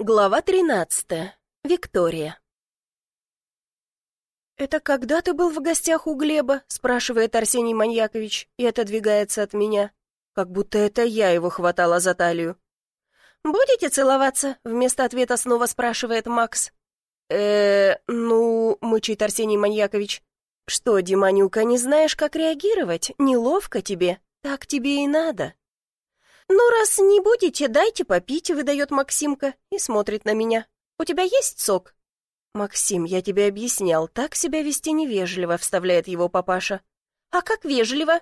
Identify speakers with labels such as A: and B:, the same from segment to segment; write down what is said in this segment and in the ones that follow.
A: Глава 13. Виктория. «Это когда ты был в гостях у Глеба?» — спрашивает Арсений Маньякович и отодвигается от меня, как будто это я его хватала за талию. «Будете целоваться?» — вместо ответа снова спрашивает Макс. э ну...» — мычит Арсений Маньякович. «Что, Диманюка, не знаешь, как реагировать? Неловко тебе? Так тебе и надо». «Ну, раз не будете, дайте попить», — выдает Максимка и смотрит на меня. «У тебя есть сок?» «Максим, я тебе объяснял, так себя вести невежливо», — вставляет его папаша. «А как вежливо?»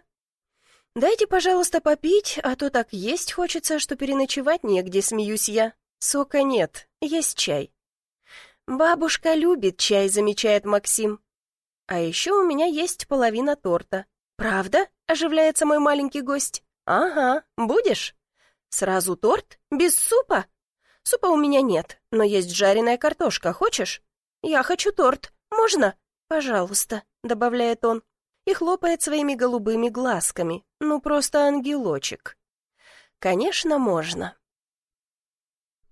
A: «Дайте, пожалуйста, попить, а то так есть хочется, что переночевать негде», — смеюсь я. «Сока нет, есть чай». «Бабушка любит чай», — замечает Максим. «А еще у меня есть половина торта». «Правда?» — оживляется мой маленький гость. «Ага, будешь?» «Сразу торт? Без супа?» «Супа у меня нет, но есть жареная картошка. Хочешь?» «Я хочу торт. Можно?» «Пожалуйста», — добавляет он. И хлопает своими голубыми глазками. Ну, просто ангелочек. «Конечно, можно».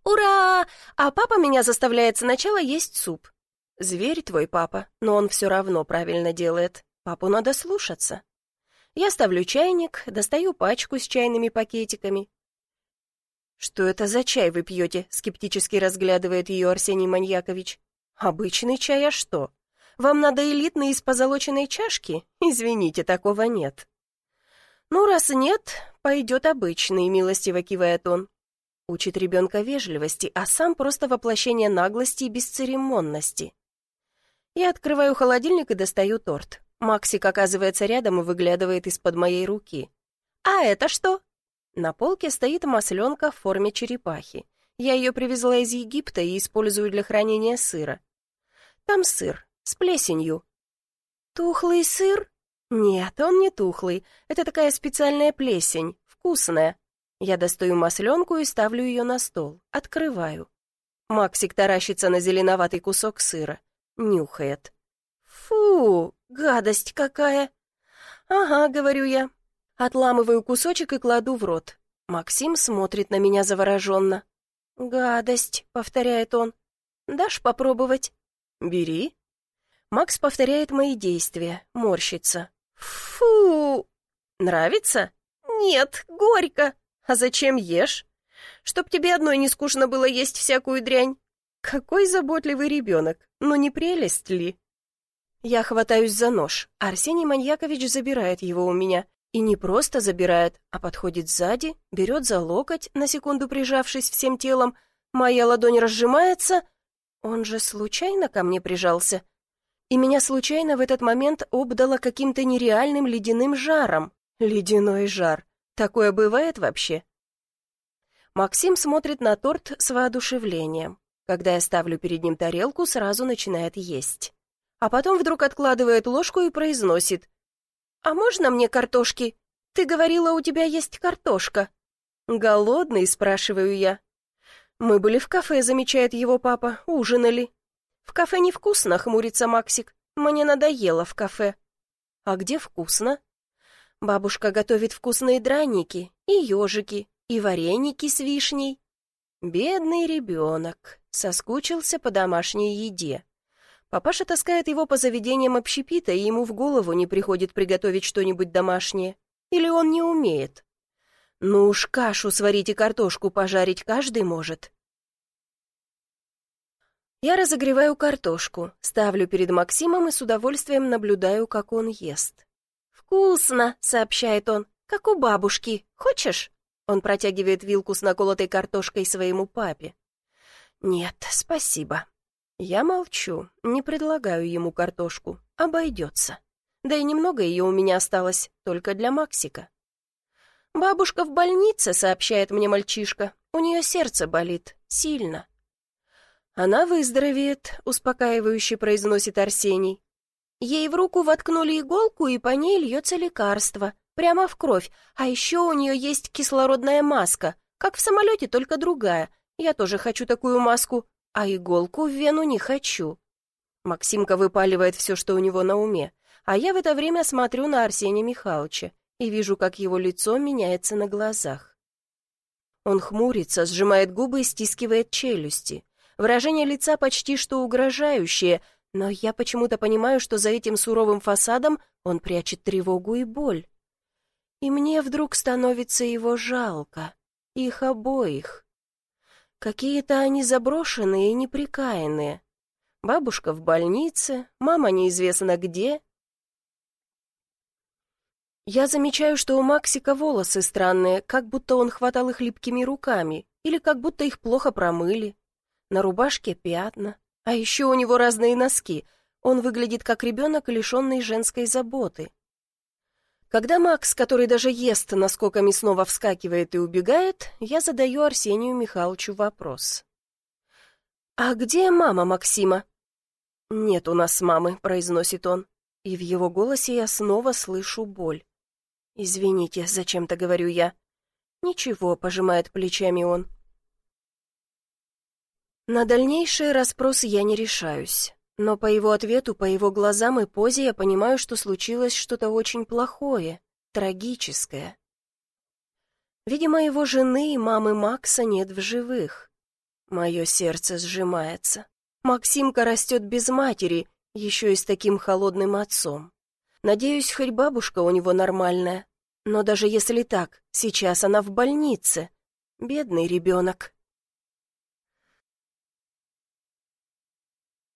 A: «Ура! А папа меня заставляет сначала есть суп». «Зверь твой папа, но он все равно правильно делает. Папу надо слушаться». Я ставлю чайник, достаю пачку с чайными пакетиками. «Что это за чай вы пьете?» — скептически разглядывает ее Арсений Маньякович. «Обычный чай, а что? Вам надо элитный из позолоченной чашки? Извините, такого нет». «Ну, раз нет, пойдет обычный», — милостиво кивает он. Учит ребенка вежливости, а сам просто воплощение наглости и бесцеремонности. Я открываю холодильник и достаю торт. Максик оказывается рядом и выглядывает из-под моей руки. «А это что?» На полке стоит масленка в форме черепахи. Я ее привезла из Египта и использую для хранения сыра. Там сыр, с плесенью. «Тухлый сыр?» «Нет, он не тухлый. Это такая специальная плесень, вкусная». Я достаю масленку и ставлю ее на стол. Открываю. Максик таращится на зеленоватый кусок сыра. Нюхает. «Фу, гадость какая!» «Ага», — говорю я. Отламываю кусочек и кладу в рот. Максим смотрит на меня завороженно. «Гадость», — повторяет он. «Дашь попробовать?» «Бери». Макс повторяет мои действия, морщится. «Фу! Нравится?» «Нет, горько. А зачем ешь? Чтоб тебе одной не скучно было есть всякую дрянь. Какой заботливый ребенок, ну не прелесть ли?» Я хватаюсь за нож. Арсений Маньякович забирает его у меня. И не просто забирает, а подходит сзади, берет за локоть, на секунду прижавшись всем телом. Моя ладонь разжимается. Он же случайно ко мне прижался. И меня случайно в этот момент обдало каким-то нереальным ледяным жаром. Ледяной жар. Такое бывает вообще? Максим смотрит на торт с воодушевлением. Когда я ставлю перед ним тарелку, сразу начинает есть а потом вдруг откладывает ложку и произносит. «А можно мне картошки? Ты говорила, у тебя есть картошка». «Голодный?» — спрашиваю я. «Мы были в кафе», — замечает его папа, — «ужинали». «В кафе невкусно», — хмурится Максик. «Мне надоело в кафе». «А где вкусно?» «Бабушка готовит вкусные драники, и ежики, и вареники с вишней». Бедный ребенок соскучился по домашней еде. Папаша таскает его по заведениям общепита, и ему в голову не приходит приготовить что-нибудь домашнее. Или он не умеет. Ну уж кашу сварить и картошку пожарить каждый может. Я разогреваю картошку, ставлю перед Максимом и с удовольствием наблюдаю, как он ест. «Вкусно!» — сообщает он. «Как у бабушки. Хочешь?» Он протягивает вилку с наколотой картошкой своему папе. «Нет, спасибо. Я молчу, не предлагаю ему картошку. Обойдется. Да и немного ее у меня осталось, только для Максика. «Бабушка в больнице», — сообщает мне мальчишка. «У нее сердце болит. Сильно». «Она выздоровеет», — успокаивающе произносит Арсений. Ей в руку воткнули иголку, и по ней льется лекарство. Прямо в кровь. А еще у нее есть кислородная маска. Как в самолете, только другая. Я тоже хочу такую маску а иголку в вену не хочу. Максимка выпаливает все, что у него на уме, а я в это время смотрю на Арсения Михайловича и вижу, как его лицо меняется на глазах. Он хмурится, сжимает губы и стискивает челюсти. Выражение лица почти что угрожающее, но я почему-то понимаю, что за этим суровым фасадом он прячет тревогу и боль. И мне вдруг становится его жалко. Их обоих. Какие-то они заброшенные и неприкаянные. Бабушка в больнице, мама неизвестно где. Я замечаю, что у Максика волосы странные, как будто он хватал их липкими руками, или как будто их плохо промыли. На рубашке пятна, а еще у него разные носки. Он выглядит как ребенок, лишенный женской заботы. Когда Макс, который даже ест наскоками, снова вскакивает и убегает, я задаю Арсению Михайловичу вопрос. «А где мама Максима?» «Нет у нас мамы», — произносит он, и в его голосе я снова слышу боль. «Извините, зачем-то говорю я». «Ничего», — пожимает плечами он. На дальнейшие расспросы я не решаюсь, но по его ответу, по его глазам и позе я понимаю, что случилось что-то очень плохое, трагическое. Видимо, его жены и мамы Макса нет в живых. Мое сердце сжимается. Максимка растет без матери, еще и с таким холодным отцом. Надеюсь, хоть бабушка у него нормальная. Но даже если так, сейчас она в больнице. Бедный ребенок.